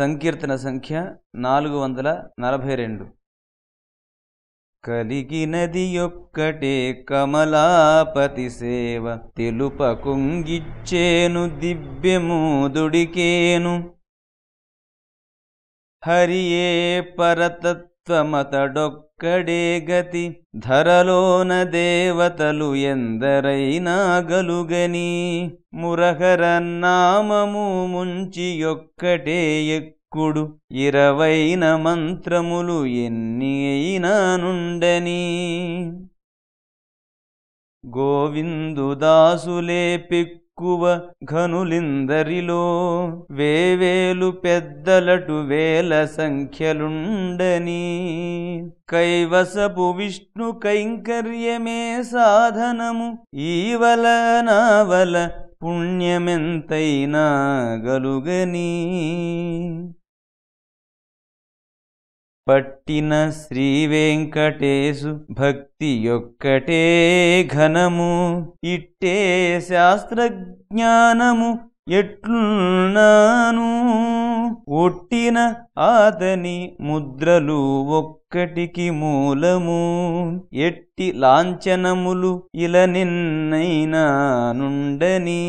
సంకీర్తన సంఖ్య నాలుగు వందల నలభై రెండు. కలిగినది ఒక్కటే కమలాపతి సేవ తెలుప కుంగిచ్చేను దివ్యమూదుడికేను హరియే త్వమతడొక్కడే గతి ధరలోన దేవతలు ఎందరైనా గలుగని మురహర నామము ముంచి ఒక్కటే ఎక్కుడు ఇరవైన మంత్రములు ఎన్ని అయినా నుండని. గోవిందుదాసులే ఎక్కువ ఘనులిందరిలో వేవేలు పెద్దలటు వేల సంఖ్యలుండని. కైవసపు విష్ణు కైంకర్యమే సాధనము. ఈవల నావల పుణ్యమెంతైనా గలుగనీ. పట్టిన శ్రీ వెంకటేశు భక్తి యొక్కటే ఘనము. ఇట్టే శాస్త్రజ్ఞానము ఎట్లున్నాను? ఒట్టిన ఆతని ముద్రలు ఒక్కటికి మూలము. ఎట్టి లాంఛనములు ఇలా నిన్నైనా నుండని